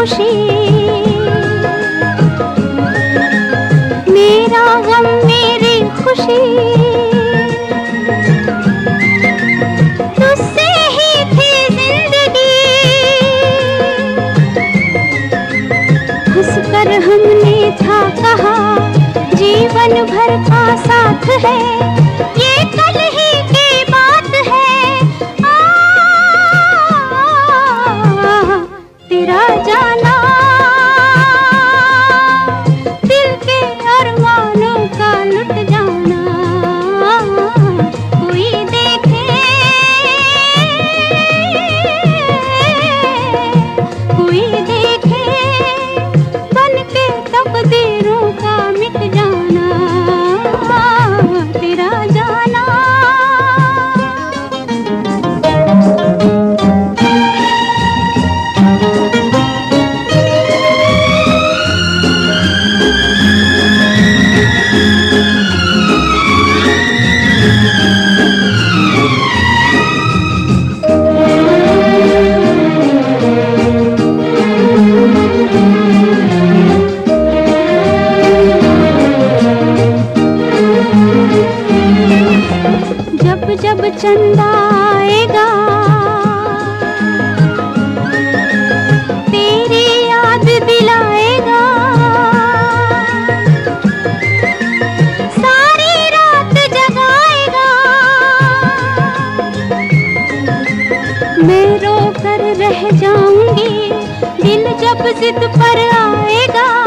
खुशी। मेरा गम मेरी खुशी। साथ है। ये कल ही की बात है। तेरा जाना। दिल के अरमानों का लुट जाना। कोई देखे। कोई देखे। बन के तकदीरों जब चंदा आएगा, तेरी याद दिलाएगा। सारी रात जगाएगा। मैं रो कर रह जाऊँगी, दिल जब जिद पर आएगा।